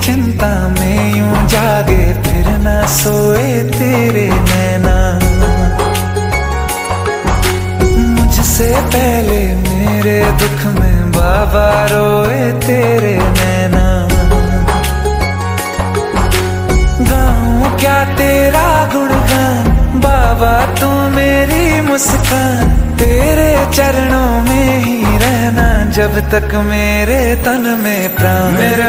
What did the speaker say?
चिंता में यूँ जागे, फिर ना सोए तेरे नैना। मुझसे पहले मेरे दुख में बाबा रोए तेरे नैना। गाऊं क्या तेरा गुणगान? बाबा तू मेरी मुस्कान। तेरे चरणों में ही रहना, जब तक मेरे तन में प्राण। मेरे